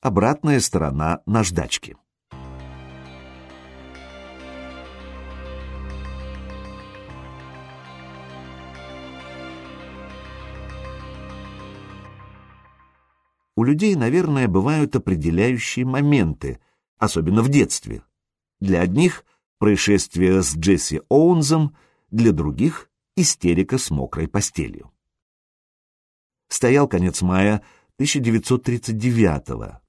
обратная сторона наждачки. У людей, наверное, бывают определяющие моменты, особенно в детстве. Для одних — происшествие с Джесси Оуэнзом, для других — истерика с мокрой постелью. Стоял конец мая 1939-го,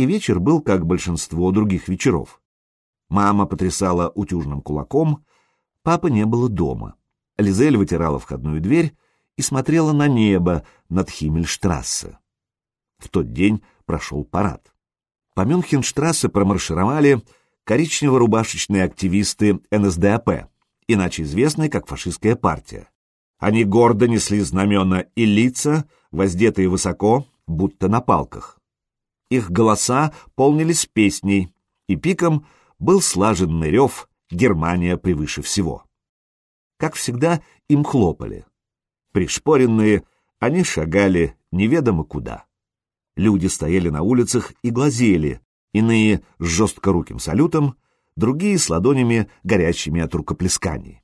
и вечер был как большинство других вечеров. Мама потрясала утюжным кулаком, папы не было дома. Лизель вытирала входную дверь и смотрела на небо над Химмельштрассе. В тот день прошел парад. По Мюнхенштрассе промаршировали коричнево-рубашечные активисты НСДАП, иначе известные как фашистская партия. Они гордо несли знамена и лица, воздетые высоко, будто на палках. Их голоса полнились песней, и пиком был слаженный рев «Германия превыше всего». Как всегда, им хлопали. Пришпоренные, они шагали неведомо куда. Люди стояли на улицах и глазели, иные с жесткоруким салютом, другие с ладонями, горячими от рукоплесканий.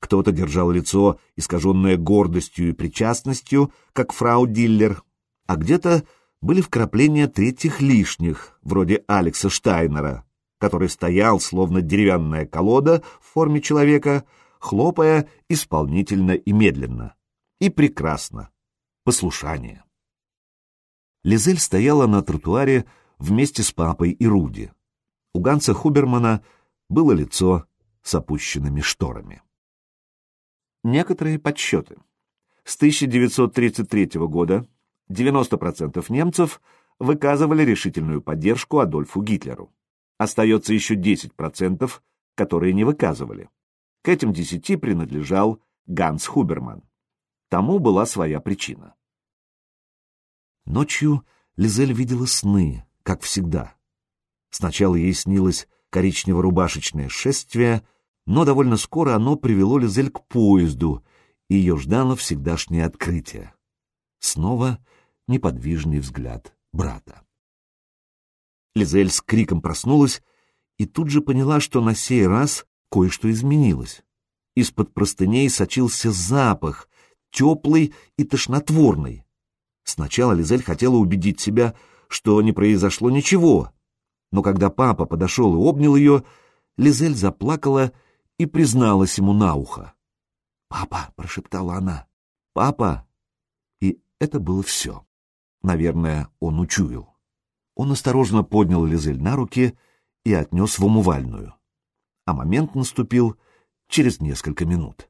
Кто-то держал лицо, искаженное гордостью и причастностью, как фрау Диллер, а где-то были вкрапления третьих лишних, вроде Алекса Штайнера, который стоял, словно деревянная колода в форме человека, хлопая исполнительно и медленно. И прекрасно. Послушание. Лизель стояла на тротуаре вместе с папой и Руди. У Ганса Хубермана было лицо с опущенными шторами. Некоторые подсчеты. С 1933 года 90% немцев выказывали решительную поддержку Адольфу Гитлеру. Остается еще 10%, которые не выказывали. К этим 10 принадлежал Ганс Хуберман. Тому была своя причина. Ночью Лизель видела сны, как всегда. Сначала ей снилось коричнево-рубашечное шествие, но довольно скоро оно привело Лизель к поезду, и ее ждало всегдашнее открытие. Снова неподвижный взгляд брата. Лизель с криком проснулась и тут же поняла, что на сей раз кое-что изменилось. Из-под простыней сочился запах, теплый и тошнотворный. Сначала Лизель хотела убедить себя, что не произошло ничего, но когда папа подошел и обнял ее, Лизель заплакала и призналась ему на ухо. «Папа!» — прошептала она. «Папа!» Это было все. Наверное, он учуял. Он осторожно поднял Лизель на руки и отнес в умывальную. А момент наступил через несколько минут.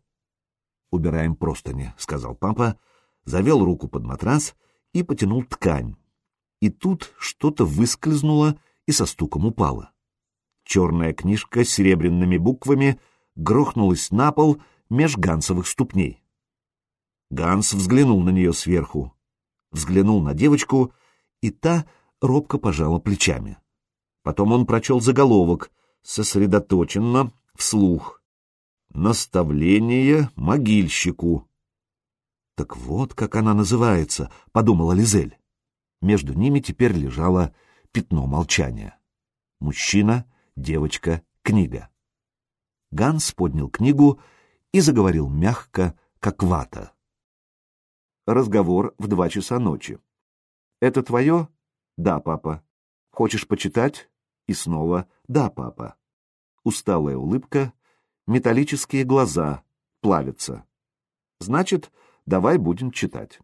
«Убираем простыни», — сказал папа, завел руку под матрас и потянул ткань. И тут что-то выскользнуло и со стуком упало. Черная книжка с серебряными буквами грохнулась на пол меж Гансовых ступней. Ганс взглянул на нее сверху, взглянул на девочку, и та робко пожала плечами. Потом он прочел заголовок, сосредоточенно, вслух. «Наставление могильщику». «Так вот, как она называется», — подумала Лизель. Между ними теперь лежало пятно молчания. Мужчина, девочка, книга. Ганс поднял книгу и заговорил мягко, как вата. Разговор в два часа ночи. «Это твое?» «Да, папа». «Хочешь почитать?» И снова «Да, папа». Усталая улыбка, металлические глаза плавятся. «Значит, Давай будем читать.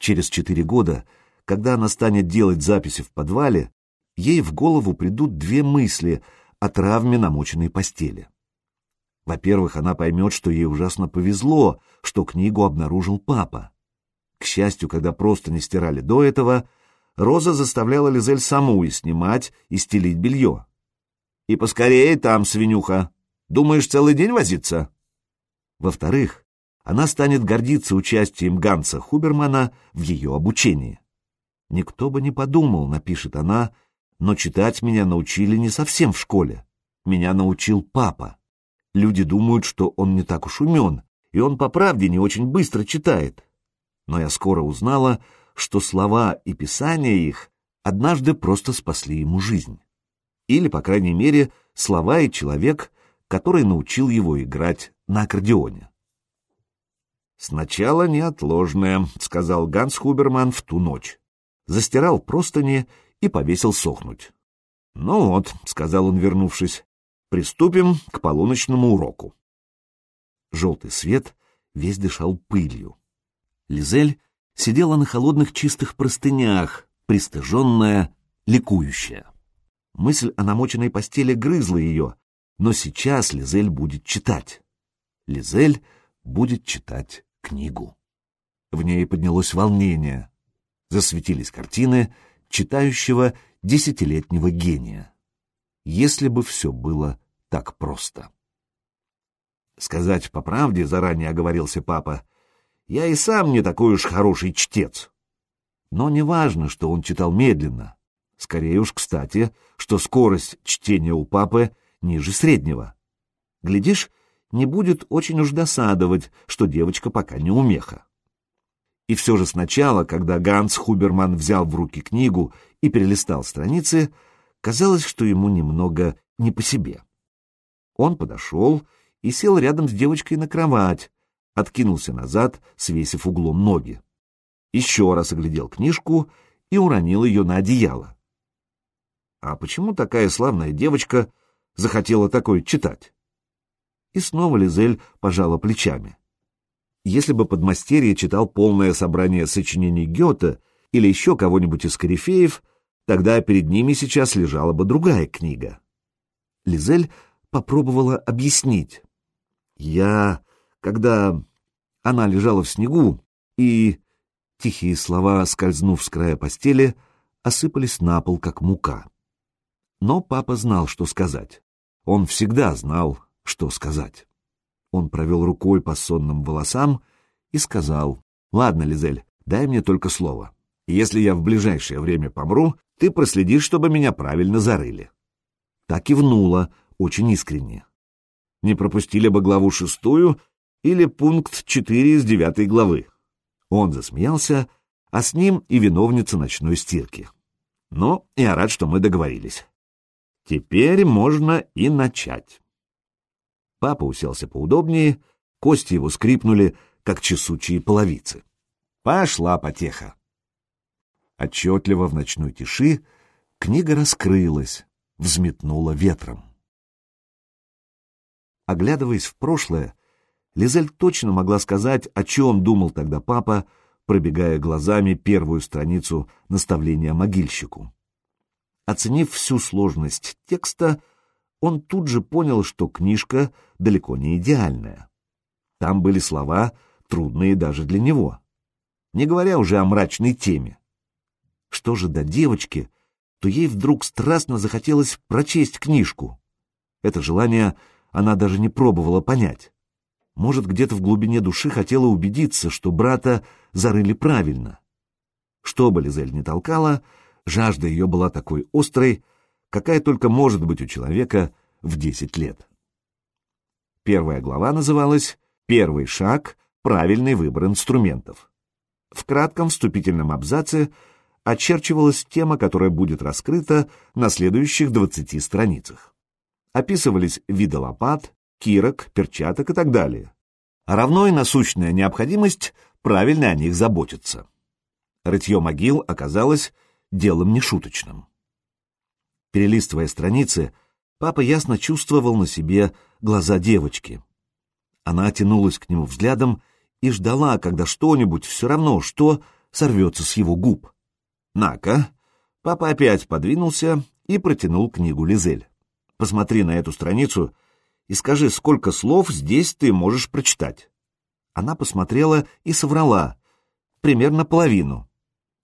Через четыре года, когда она станет делать записи в подвале, ей в голову придут две мысли о травме намоченной постели. Во-первых, она поймет, что ей ужасно повезло, что книгу обнаружил папа. К счастью, когда просто не стирали до этого, Роза заставляла Лизель саму и снимать, и стелить белье. «И поскорее там, свинюха! Думаешь, целый день возиться?» Во-вторых, она станет гордиться участием Ганса Хубермана в ее обучении. «Никто бы не подумал», — напишет она, — «но читать меня научили не совсем в школе. Меня научил папа. Люди думают, что он не так уж умен, и он по правде не очень быстро читает. Но я скоро узнала, что слова и писание их однажды просто спасли ему жизнь. Или, по крайней мере, слова и человек, который научил его играть на аккордеоне. «Сначала неотложное», — сказал Ганс Хуберман в ту ночь. Застирал простыни и повесил сохнуть. «Ну вот», — сказал он, вернувшись, — «приступим к полуночному уроку». Желтый свет весь дышал пылью. Лизель сидела на холодных чистых простынях, пристыженная, ликующая. Мысль о намоченной постели грызла ее, но сейчас Лизель будет читать. Лизель будет читать книгу. В ней поднялось волнение. Засветились картины читающего десятилетнего гения. Если бы все было так просто. Сказать по правде, заранее оговорился папа, я и сам не такой уж хороший чтец. Но не важно, что он читал медленно. Скорее уж, кстати, что скорость чтения у папы ниже среднего. Глядишь, не будет очень уж досадовать, что девочка пока не умеха. И все же сначала, когда Ганс Хуберман взял в руки книгу и перелистал страницы, казалось, что ему немного не по себе. Он подошел и сел рядом с девочкой на кровать, откинулся назад, свесив углом ноги. Еще раз оглядел книжку и уронил ее на одеяло. А почему такая славная девочка захотела такое читать? И снова Лизель пожала плечами. Если бы подмастерье читал полное собрание сочинений Гёте или еще кого-нибудь из корифеев, тогда перед ними сейчас лежала бы другая книга. Лизель попробовала объяснить. Я, когда она лежала в снегу, и тихие слова, скользнув с края постели, осыпались на пол, как мука. Но папа знал, что сказать. Он всегда знал, что сказать. Он провел рукой по сонным волосам и сказал, «Ладно, Лизель, дай мне только слово. Если я в ближайшее время помру, ты проследишь, чтобы меня правильно зарыли». Так и внула, очень искренне не пропустили бы главу шестую или пункт четыре из девятой главы. Он засмеялся, а с ним и виновница ночной стирки. Ну, я рад, что мы договорились. Теперь можно и начать. Папа уселся поудобнее, кости его скрипнули, как чесучие половицы. Пошла потеха. Отчетливо в ночной тиши книга раскрылась, взметнула ветром. Оглядываясь в прошлое, Лизель точно могла сказать, о чем думал тогда папа, пробегая глазами первую страницу наставления могильщику. Оценив всю сложность текста, он тут же понял, что книжка далеко не идеальная. Там были слова, трудные даже для него, не говоря уже о мрачной теме. Что же до девочки, то ей вдруг страстно захотелось прочесть книжку. Это желание она даже не пробовала понять. Может, где-то в глубине души хотела убедиться, что брата зарыли правильно. Что бы Лизель не толкала, жажда ее была такой острой, какая только может быть у человека в десять лет. Первая глава называлась «Первый шаг. Правильный выбор инструментов». В кратком вступительном абзаце очерчивалась тема, которая будет раскрыта на следующих двадцати страницах описывались виды лопат, кирок, перчаток и так далее. Равно и насущная необходимость правильно о них заботиться. Рытье могил оказалось делом нешуточным. Перелистывая страницы, папа ясно чувствовал на себе глаза девочки. Она тянулась к нему взглядом и ждала, когда что-нибудь, все равно что, сорвется с его губ. «На-ка!» Папа опять подвинулся и протянул книгу Лизель. Посмотри на эту страницу и скажи, сколько слов здесь ты можешь прочитать. Она посмотрела и соврала. Примерно половину.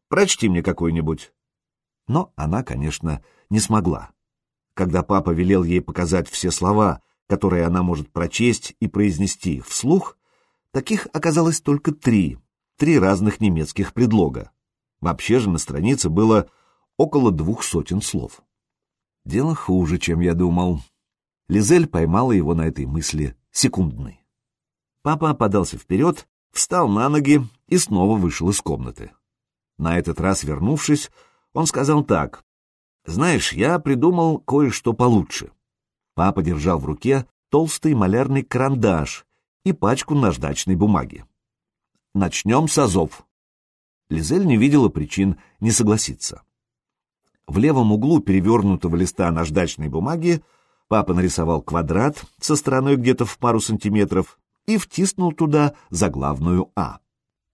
Прочти мне какой-нибудь. Но она, конечно, не смогла. Когда папа велел ей показать все слова, которые она может прочесть и произнести вслух, таких оказалось только три, три разных немецких предлога. Вообще же на странице было около двух сотен слов. Дело хуже, чем я думал. Лизель поймала его на этой мысли секундной. Папа подался вперед, встал на ноги и снова вышел из комнаты. На этот раз, вернувшись, Он сказал так. «Знаешь, я придумал кое-что получше». Папа держал в руке толстый малярный карандаш и пачку наждачной бумаги. «Начнем с азов». Лизель не видела причин не согласиться. В левом углу перевернутого листа наждачной бумаги папа нарисовал квадрат со стороной где-то в пару сантиметров и втиснул туда заглавную «А».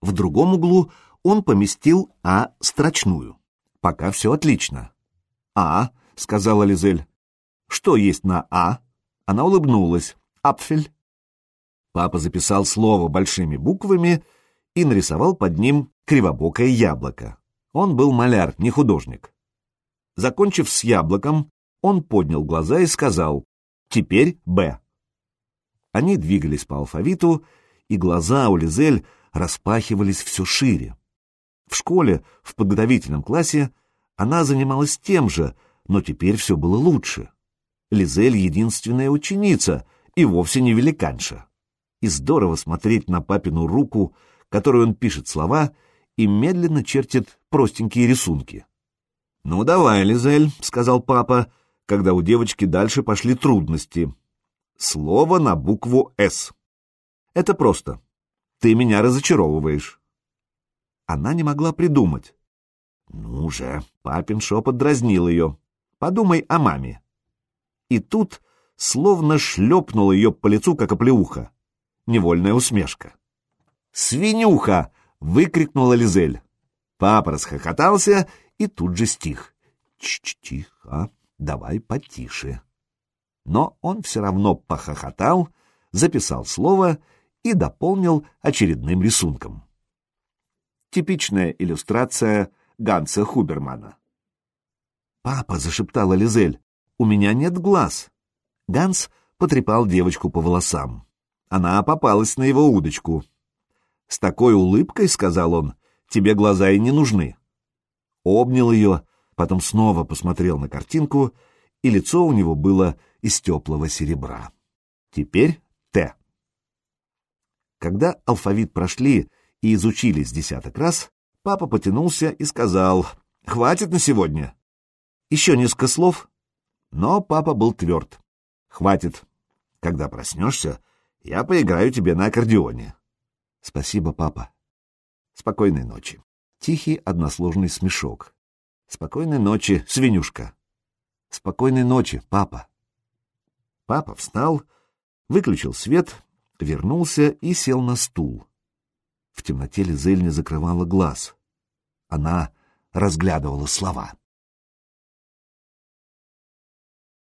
В другом углу он поместил «А» строчную. Пока все отлично. «А», — сказала Лизель. «Что есть на «А»?» Она улыбнулась. «Апфель». Папа записал слово большими буквами и нарисовал под ним кривобокое яблоко. Он был маляр, не художник. Закончив с яблоком, он поднял глаза и сказал «Теперь Б». Они двигались по алфавиту, и глаза у Лизель распахивались все шире. В школе, в подготовительном классе, она занималась тем же, но теперь все было лучше. Лизель — единственная ученица и вовсе не великанша. И здорово смотреть на папину руку, которой он пишет слова и медленно чертит простенькие рисунки. «Ну давай, Лизель», — сказал папа, когда у девочки дальше пошли трудности. «Слово на букву «С». Это просто. Ты меня разочаровываешь. Она не могла придумать. Ну же, папин шепот дразнил ее. Подумай о маме. И тут словно шлепнул ее по лицу, как оплеуха. Невольная усмешка. «Свинюха!» — выкрикнула Лизель. Папа расхохотался и тут же стих. «Ч-ч, тихо, давай потише». Но он все равно похохотал, записал слово и дополнил очередным рисунком. Типичная иллюстрация Ганса Хубермана. «Папа», — зашептала Лизель, — «у меня нет глаз». Ганс потрепал девочку по волосам. Она попалась на его удочку. «С такой улыбкой, — сказал он, — тебе глаза и не нужны». Обнял ее, потом снова посмотрел на картинку, и лицо у него было из теплого серебра. Теперь Т. Когда алфавит прошли и изучили с десяток раз, папа потянулся и сказал «Хватит на сегодня». Еще несколько слов, но папа был тверд. «Хватит. Когда проснешься, я поиграю тебе на аккордеоне». «Спасибо, папа». «Спокойной ночи». Тихий односложный смешок. «Спокойной ночи, свинюшка». «Спокойной ночи, папа». Папа встал, выключил свет вернулся и сел на стул. В темноте Лизель не закрывала глаз. Она разглядывала слова.